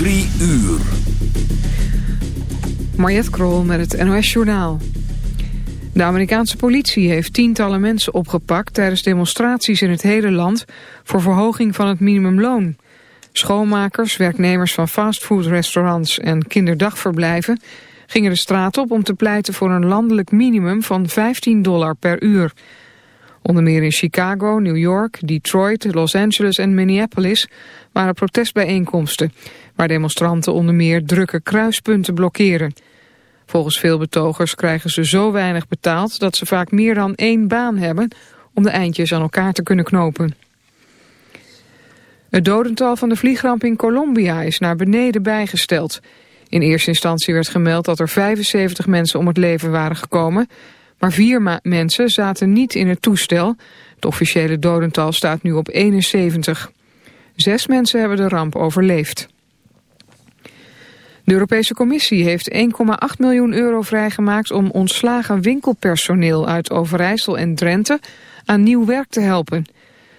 Drie uur. Mariette Krol met het NOS Journaal. De Amerikaanse politie heeft tientallen mensen opgepakt... tijdens demonstraties in het hele land... voor verhoging van het minimumloon. Schoonmakers, werknemers van fastfoodrestaurants... en kinderdagverblijven gingen de straat op om te pleiten... voor een landelijk minimum van 15 dollar per uur... Onder meer in Chicago, New York, Detroit, Los Angeles en Minneapolis waren protestbijeenkomsten, waar demonstranten onder meer drukke kruispunten blokkeren. Volgens veel betogers krijgen ze zo weinig betaald dat ze vaak meer dan één baan hebben om de eindjes aan elkaar te kunnen knopen. Het dodental van de vliegramp in Colombia is naar beneden bijgesteld. In eerste instantie werd gemeld dat er 75 mensen om het leven waren gekomen... Maar vier mensen zaten niet in het toestel. Het officiële dodental staat nu op 71. Zes mensen hebben de ramp overleefd. De Europese Commissie heeft 1,8 miljoen euro vrijgemaakt om ontslagen winkelpersoneel uit Overijssel en Drenthe aan nieuw werk te helpen.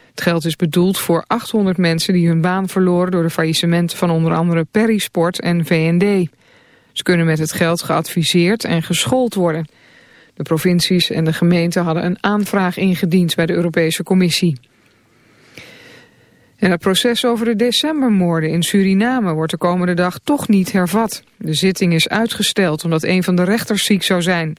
Het geld is bedoeld voor 800 mensen die hun baan verloren door de faillissementen van onder andere Perisport en VND. Ze kunnen met het geld geadviseerd en geschoold worden. De provincies en de gemeenten hadden een aanvraag ingediend bij de Europese Commissie. En het proces over de decembermoorden in Suriname wordt de komende dag toch niet hervat. De zitting is uitgesteld omdat een van de rechters ziek zou zijn.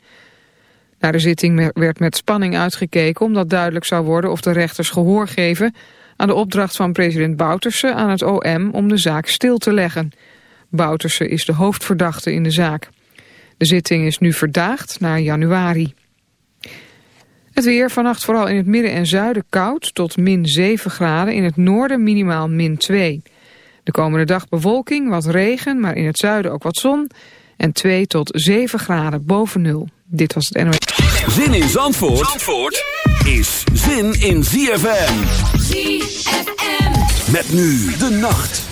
Naar de zitting werd met spanning uitgekeken omdat duidelijk zou worden of de rechters gehoor geven aan de opdracht van president Bouterse aan het OM om de zaak stil te leggen. Bouterse is de hoofdverdachte in de zaak. De zitting is nu verdaagd naar januari. Het weer vannacht vooral in het midden en zuiden koud tot min 7 graden. In het noorden minimaal min 2. De komende dag bewolking, wat regen, maar in het zuiden ook wat zon. En 2 tot 7 graden boven nul. Dit was het NOS. Zin in Zandvoort, Zandvoort is zin in ZFM. ZFM. Met nu de nacht.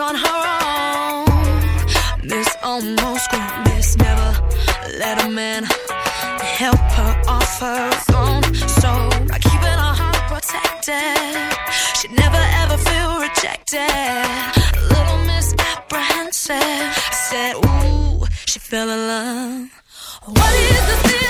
on her own. This almost could this never let a man help her off her own. So by keeping her heart protected, she'd never ever feel rejected. A little misapprehensive, I said, Ooh, she fell in love. What is the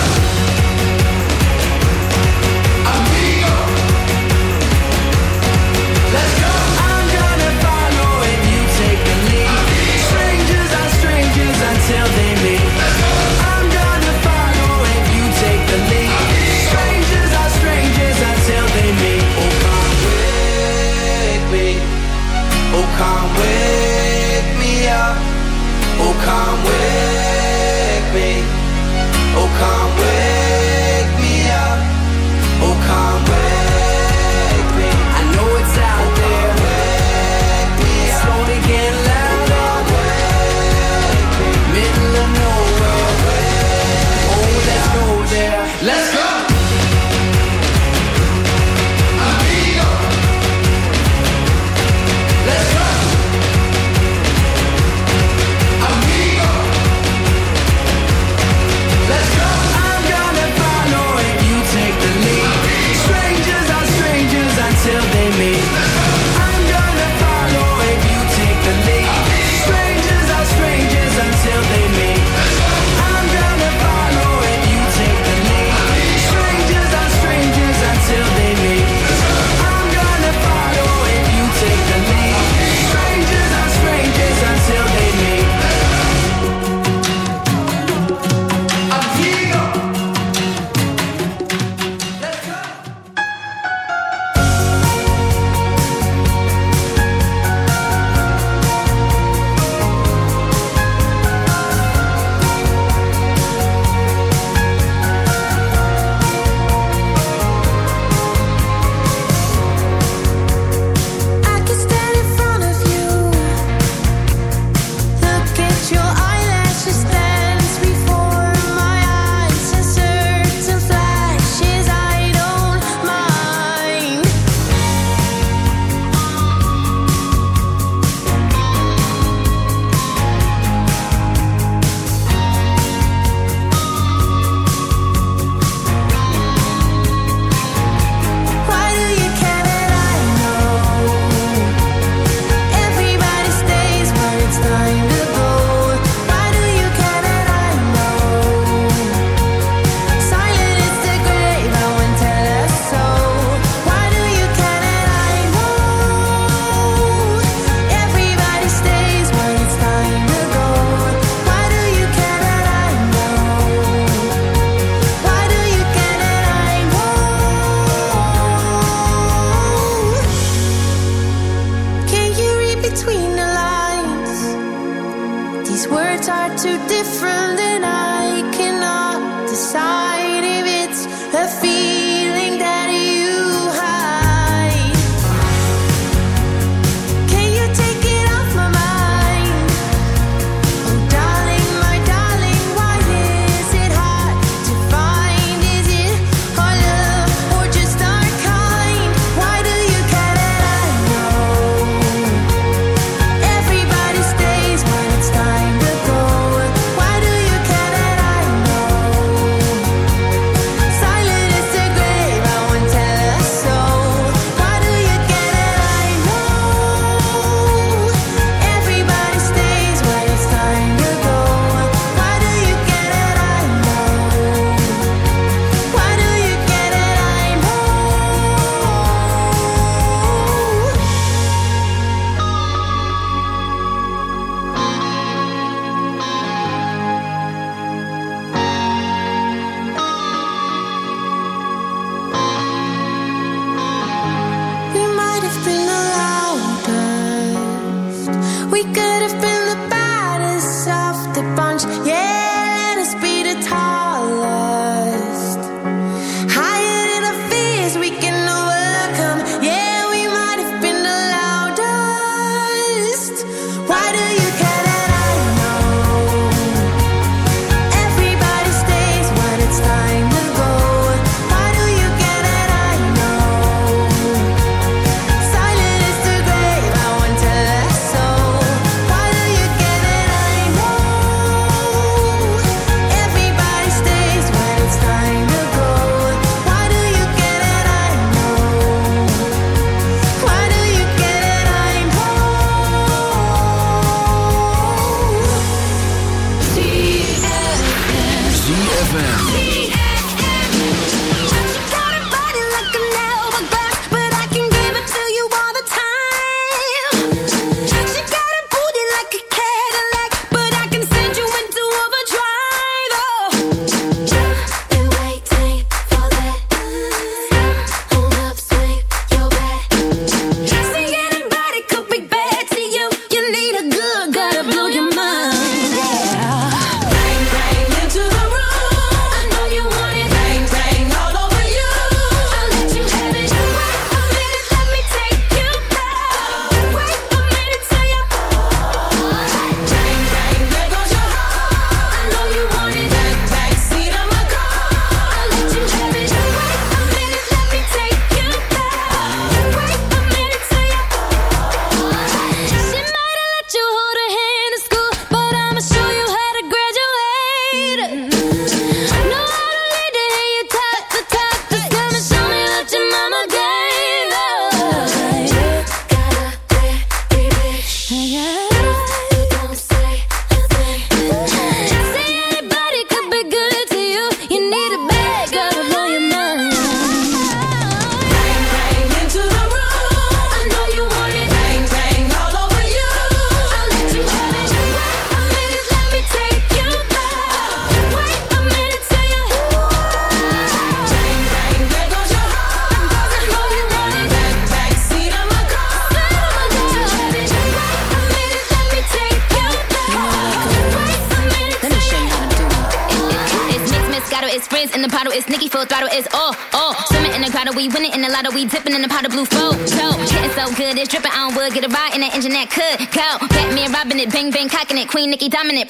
Bang cocking it, Queen Nicki dominant,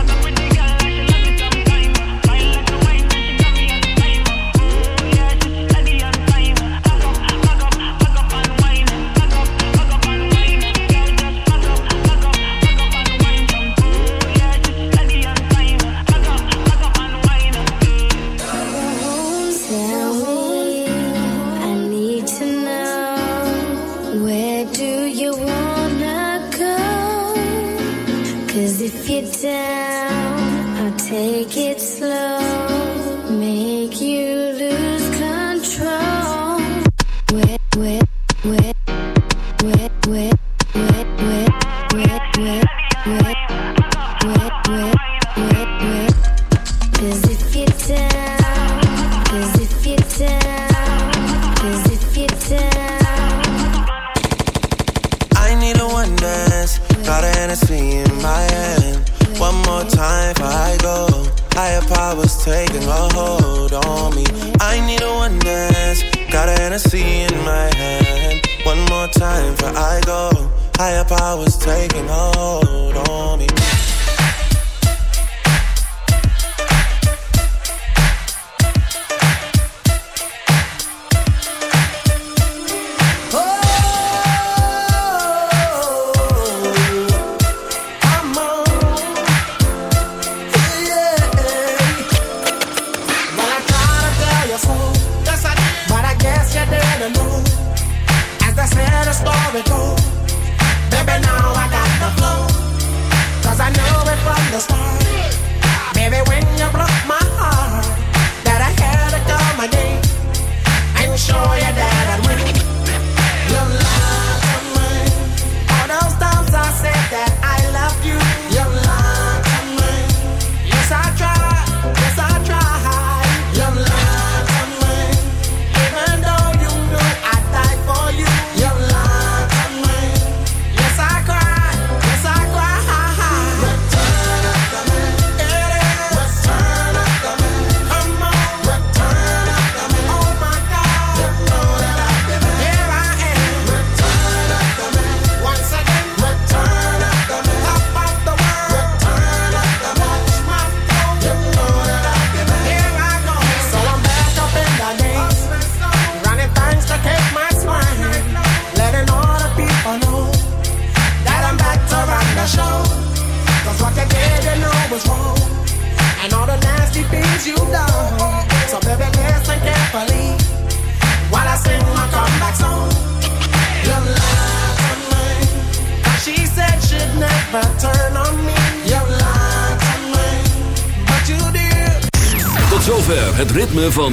Higher powers taking hold on me.